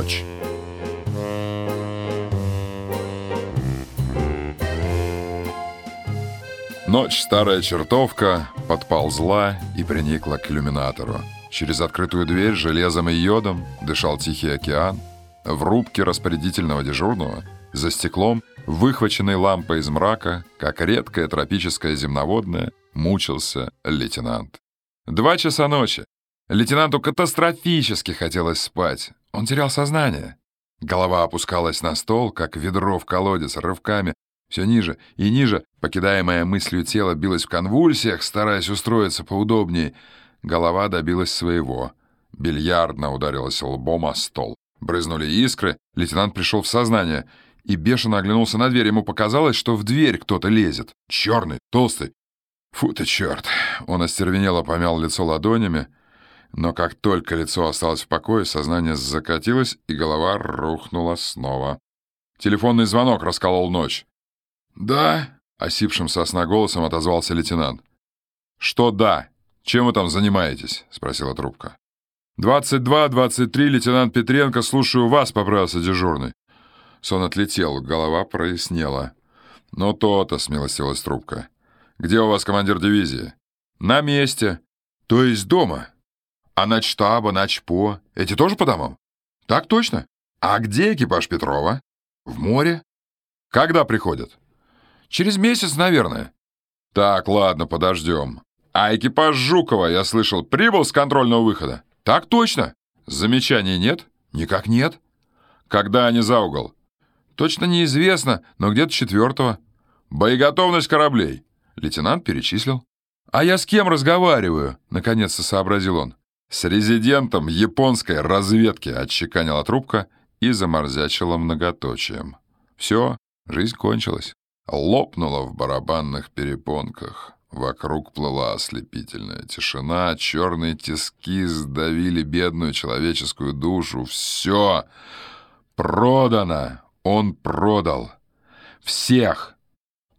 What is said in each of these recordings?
Ночь. Ночь старая чертовка подползла и приникла к иллюминатору. Через открытую дверь железом и йодом дышал Тихий океан. В рубке распорядительного дежурного за стеклом, выхваченной лампой из мрака, как редкое тропическое земноводное, мучился лейтенант. Два часа ночи. Лейтенанту катастрофически хотелось спать. Он терял сознание. Голова опускалась на стол, как ведро в колодец, рывками, все ниже и ниже, покидаемое мыслью тело билось в конвульсиях, стараясь устроиться поудобнее. Голова добилась своего. Бильярдно ударилась лбом о стол. Брызнули искры, лейтенант пришел в сознание и бешено оглянулся на дверь. Ему показалось, что в дверь кто-то лезет. Черный, толстый. Фу ты, черт. Он остервенело помял лицо ладонями, но как только лицо осталось в покое, сознание закатилось, и голова рухнула снова. Телефонный звонок расколол ночь. «Да?» — осипшим сосна голосом отозвался лейтенант. «Что «да»? Чем вы там занимаетесь?» — спросила трубка. «Двадцать два, двадцать три, лейтенант Петренко, слушаю вас», — поправился дежурный. Сон отлетел, голова прояснела. «Ну то-то», — смилостилась трубка. «Где у вас командир дивизии?» «На месте». «То есть дома?» «А начтаба, начпо? Эти тоже по домам?» «Так точно. А где экипаж Петрова?» «В море». «Когда приходят?» Через месяц, наверное. Так, ладно, подождем. А экипаж Жукова, я слышал, прибыл с контрольного выхода? Так точно. Замечаний нет? Никак нет. Когда они за угол? Точно неизвестно, но где-то четвертого. Боеготовность кораблей. Лейтенант перечислил. «А я с кем разговариваю?» — наконец-то сообразил он. «С резидентом японской разведки», — отчеканила трубка и заморзячила многоточием. «Все, жизнь кончилась» лопнула в барабанных перепонках. Вокруг плыла ослепительная тишина, черные тиски сдавили бедную человеческую душу. Все продано! Он продал! Всех!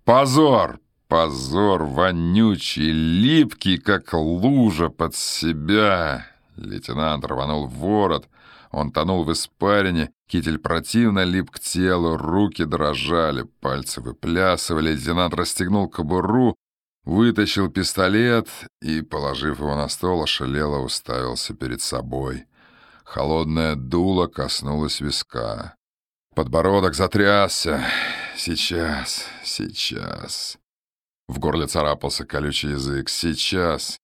Позор! Позор вонючий, липкий, как лужа под себя. Лейтенант рванул в ворот. Он тонул в испарине, китель противно лип к телу, руки дрожали, пальцы выплясывали. Лейтенант расстегнул кобуру, вытащил пистолет и, положив его на стол, ошалело уставился перед собой. Холодное дуло коснулось виска. Подбородок затрясся. Сейчас, сейчас. В горле царапался колючий язык. Сейчас.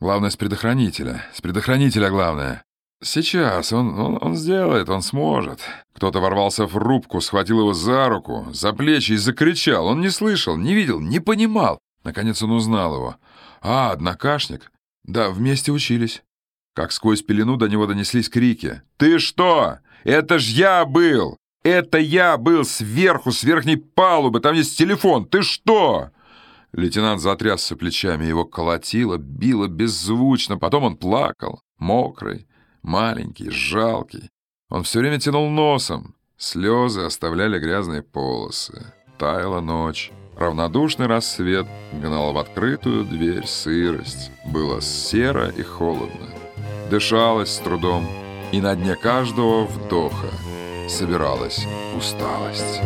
Главное, с предохранителя. С предохранителя главное. Сейчас, он, он, он сделает, он сможет. Кто-то ворвался в рубку, схватил его за руку, за плечи и закричал. Он не слышал, не видел, не понимал. Наконец он узнал его. А, однокашник. Да, вместе учились. Как сквозь пелену до него донеслись крики. «Ты что? Это ж я был! Это я был сверху, с верхней палубы, там есть телефон! Ты что?» Лейтенант затрясся плечами, его колотило, било беззвучно, потом он плакал, мокрый, маленький, жалкий. Он все время тянул носом. Слезы оставляли грязные полосы. Таяла ночь. Равнодушный рассвет гнал в открытую дверь сырость. Было серо и холодно. Дышалось с трудом, и на дне каждого вдоха собиралась усталость.